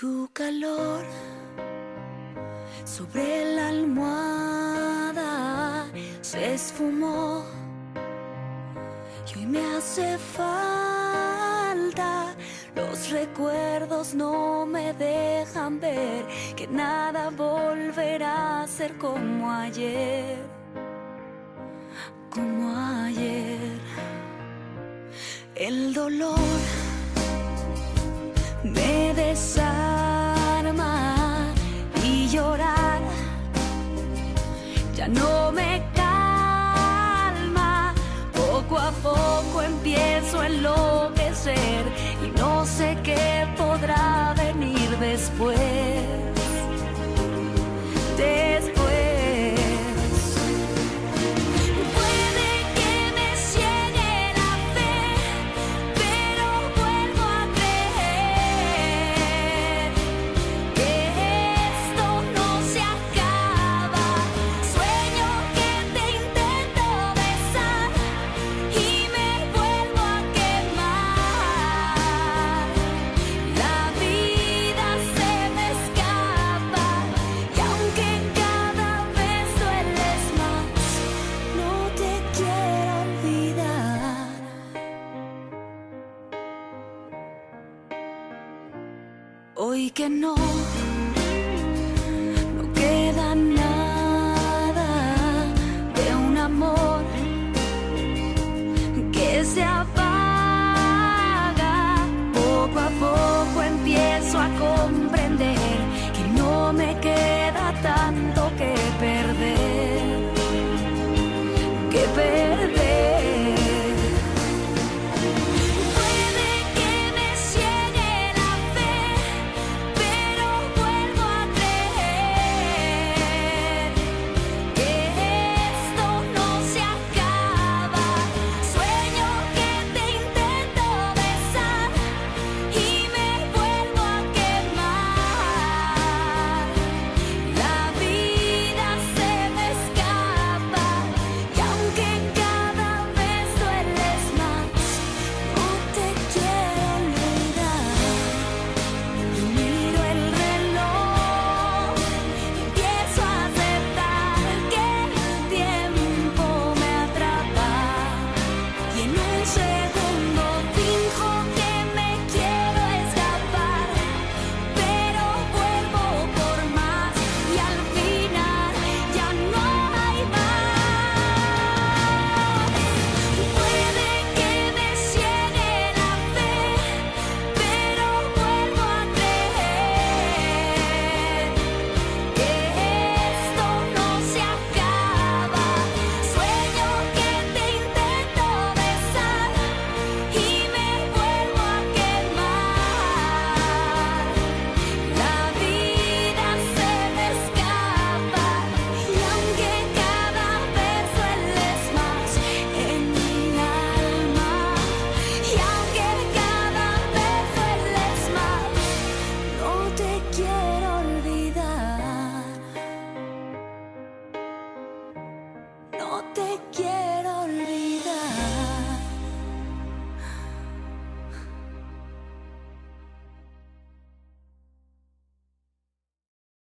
tu calor sobre la almohada se esfumó y hoy me hace falta. Los recuerdos no me dejan ver que nada volverá a ser como ayer, como ayer. El dolor me a poco empiezo a enloquecer y no sé qué podrá venir después. Hoy que no, no queda nada de un amor que se apaga. Poco a poco empiezo a comprender que no me queda tanto que perder. Que perder. te quiero.